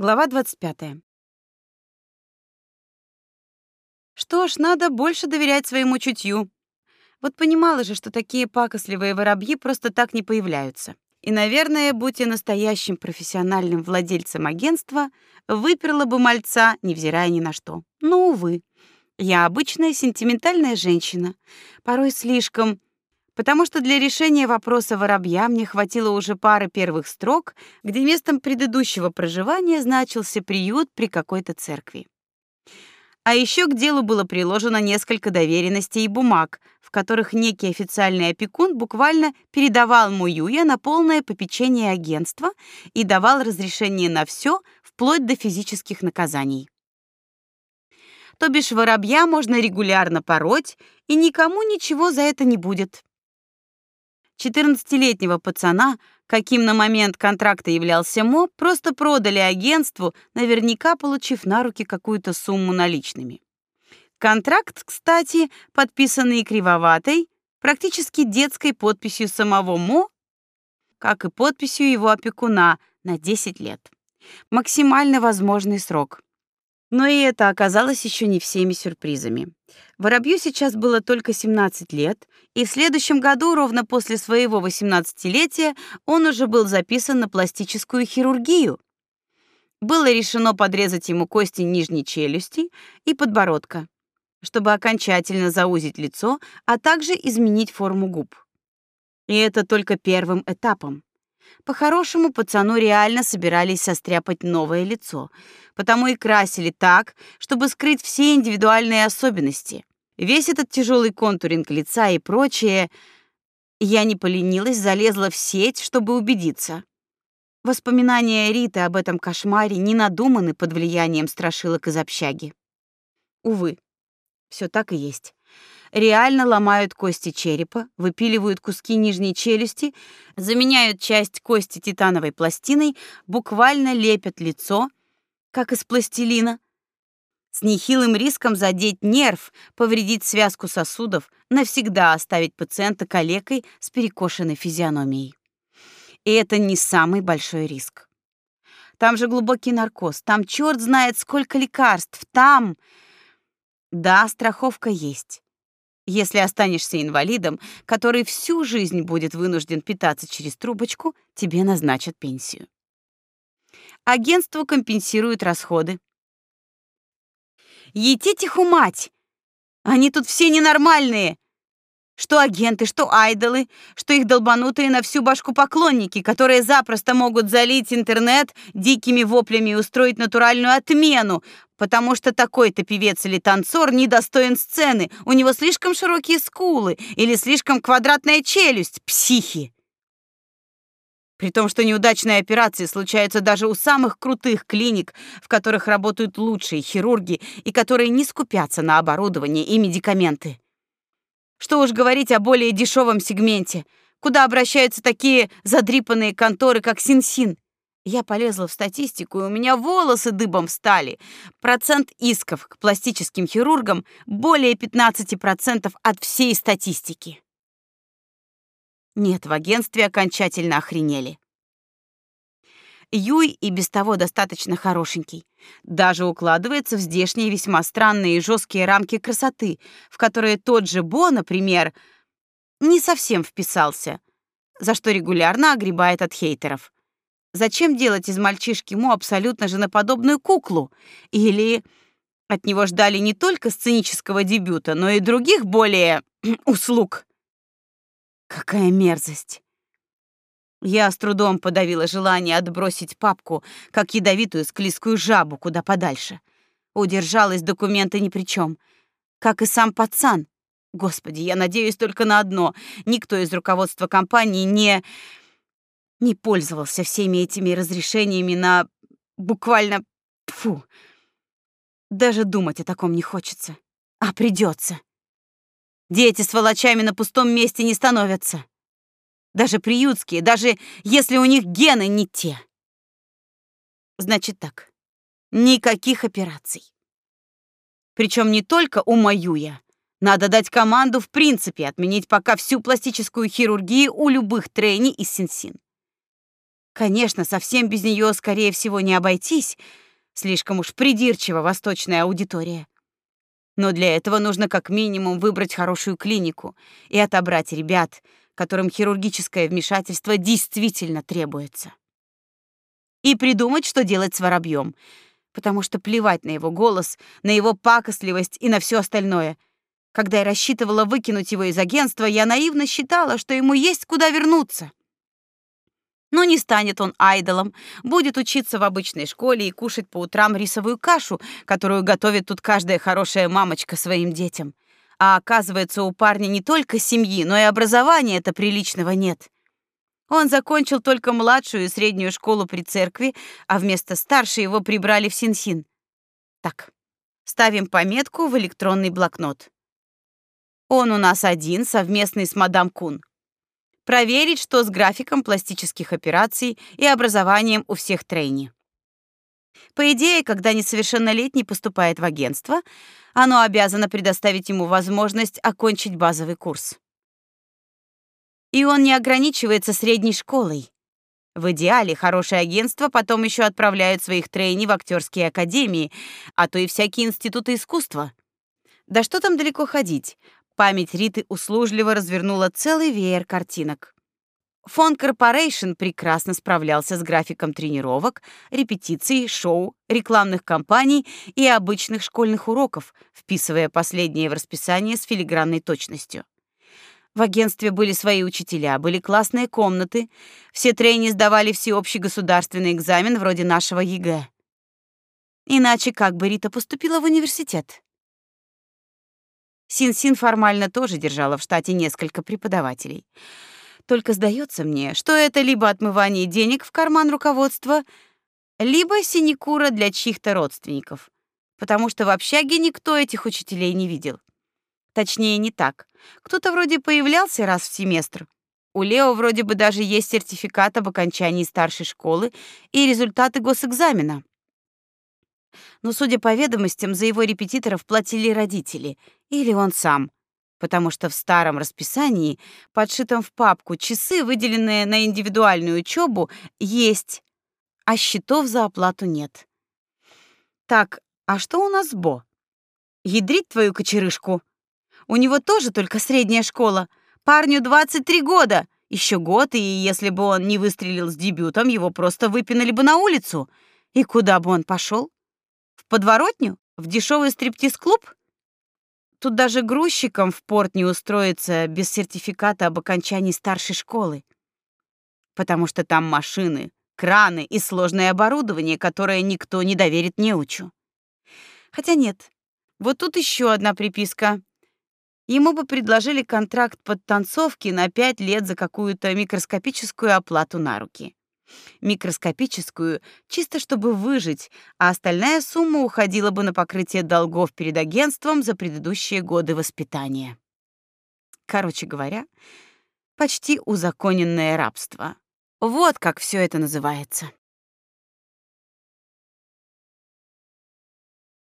Глава 25. Что ж, надо больше доверять своему чутью. Вот понимала же, что такие пакостливые воробьи просто так не появляются. И, наверное, будь я настоящим профессиональным владельцем агентства, выперла бы мальца, невзирая ни на что. Но увы, я обычная сентиментальная женщина, порой слишком, потому что для решения вопроса воробья мне хватило уже пары первых строк, где местом предыдущего проживания значился приют при какой-то церкви. А еще к делу было приложено несколько доверенностей и бумаг, в которых некий официальный опекун буквально передавал Муюя на полное попечение агентства и давал разрешение на все, вплоть до физических наказаний. То бишь воробья можно регулярно пороть, и никому ничего за это не будет. 14-летнего пацана каким на момент контракта являлся Мо, просто продали агентству, наверняка получив на руки какую-то сумму наличными. Контракт, кстати, подписанный кривоватой, практически детской подписью самого Мо, как и подписью его опекуна на 10 лет. Максимально возможный срок. Но и это оказалось еще не всеми сюрпризами. Воробью сейчас было только 17 лет, и в следующем году, ровно после своего 18-летия, он уже был записан на пластическую хирургию. Было решено подрезать ему кости нижней челюсти и подбородка, чтобы окончательно заузить лицо, а также изменить форму губ. И это только первым этапом. По-хорошему, пацану реально собирались состряпать новое лицо, потому и красили так, чтобы скрыть все индивидуальные особенности. Весь этот тяжелый контуринг лица и прочее. Я не поленилась, залезла в сеть, чтобы убедиться. Воспоминания Риты об этом кошмаре не надуманы под влиянием страшилок из общаги. Увы, все так и есть реально ломают кости черепа, выпиливают куски нижней челюсти, заменяют часть кости титановой пластиной, буквально лепят лицо, как из пластилина, с нехилым риском задеть нерв, повредить связку сосудов, навсегда оставить пациента калекой с перекошенной физиономией. И это не самый большой риск. Там же глубокий наркоз, там черт знает сколько лекарств, там... Да, страховка есть. Если останешься инвалидом, который всю жизнь будет вынужден питаться через трубочку, тебе назначат пенсию. Агентство компенсирует расходы. Етить их умать! Они тут все ненормальные! Что агенты, что айдолы, что их долбанутые на всю башку поклонники, которые запросто могут залить интернет дикими воплями и устроить натуральную отмену, потому что такой-то певец или танцор недостоин сцены, у него слишком широкие скулы или слишком квадратная челюсть, психи. При том, что неудачные операции случаются даже у самых крутых клиник, в которых работают лучшие хирурги и которые не скупятся на оборудование и медикаменты. Что уж говорить о более дешевом сегменте, куда обращаются такие задрипанные конторы, как Синсин. Я полезла в статистику, и у меня волосы дыбом встали. Процент исков к пластическим хирургам более 15% от всей статистики. Нет, в агентстве окончательно охренели. Юй и без того достаточно хорошенький. Даже укладывается в здешние весьма странные и жесткие рамки красоты, в которые тот же Бо, например, не совсем вписался, за что регулярно огребает от хейтеров. Зачем делать из мальчишки Мо абсолютно женоподобную куклу? Или от него ждали не только сценического дебюта, но и других более услуг? Какая мерзость. Я с трудом подавила желание отбросить папку, как ядовитую склизкую жабу, куда подальше. Удержалась, документы ни при чем. Как и сам пацан. Господи, я надеюсь только на одно. Никто из руководства компании не... не пользовался всеми этими разрешениями на... буквально... Фу. Даже думать о таком не хочется. А придется. Дети с волочами на пустом месте не становятся даже приютские, даже если у них гены не те. Значит так, никаких операций. Причем не только у Маюя. Надо дать команду в принципе отменить пока всю пластическую хирургию у любых трейни из Синсин. Конечно, совсем без нее, скорее всего, не обойтись. Слишком уж придирчива восточная аудитория. Но для этого нужно как минимум выбрать хорошую клинику и отобрать ребят, которым хирургическое вмешательство действительно требуется. И придумать, что делать с воробьем, потому что плевать на его голос, на его пакостливость и на все остальное. Когда я рассчитывала выкинуть его из агентства, я наивно считала, что ему есть куда вернуться. Но не станет он айдолом, будет учиться в обычной школе и кушать по утрам рисовую кашу, которую готовит тут каждая хорошая мамочка своим детям. А оказывается, у парня не только семьи, но и образования-то приличного нет. Он закончил только младшую и среднюю школу при церкви, а вместо старшей его прибрали в Синсин. Так, ставим пометку в электронный блокнот. Он у нас один, совместный с мадам Кун проверить, что с графиком пластических операций и образованием у всех трейни. По идее, когда несовершеннолетний поступает в агентство, оно обязано предоставить ему возможность окончить базовый курс. И он не ограничивается средней школой. В идеале хорошее агентство потом еще отправляют своих трейни в актерские академии, а то и всякие институты искусства. Да что там далеко ходить? Память Риты услужливо развернула целый веер картинок. Фонд Corporation прекрасно справлялся с графиком тренировок, репетиций, шоу, рекламных кампаний и обычных школьных уроков, вписывая последние в расписание с филигранной точностью. В агентстве были свои учителя, были классные комнаты, все трейни сдавали всеобщий государственный экзамен вроде нашего ЕГЭ. Иначе как бы Рита поступила в университет? Син-Син формально тоже держала в штате несколько преподавателей. Только сдается мне, что это либо отмывание денег в карман руководства, либо синекура для чьих-то родственников, потому что в общаге никто этих учителей не видел. Точнее, не так. Кто-то вроде появлялся раз в семестр. У Лео вроде бы даже есть сертификат об окончании старшей школы и результаты госэкзамена но, судя по ведомостям, за его репетиторов платили родители или он сам, потому что в старом расписании, подшитом в папку, часы, выделенные на индивидуальную учебу, есть, а счетов за оплату нет. Так, а что у нас с Бо? Ядрить твою кочерышку. У него тоже только средняя школа. Парню 23 года. Еще год, и если бы он не выстрелил с дебютом, его просто выпинали бы на улицу. И куда бы он пошел? подворотню? В дешевый стриптиз-клуб? Тут даже грузчиком в порт не устроиться без сертификата об окончании старшей школы. Потому что там машины, краны и сложное оборудование, которое никто не доверит неучу. Хотя нет. Вот тут еще одна приписка. Ему бы предложили контракт под танцовки на пять лет за какую-то микроскопическую оплату на руки микроскопическую, чисто чтобы выжить, а остальная сумма уходила бы на покрытие долгов перед агентством за предыдущие годы воспитания. Короче говоря, почти узаконенное рабство. Вот как все это называется.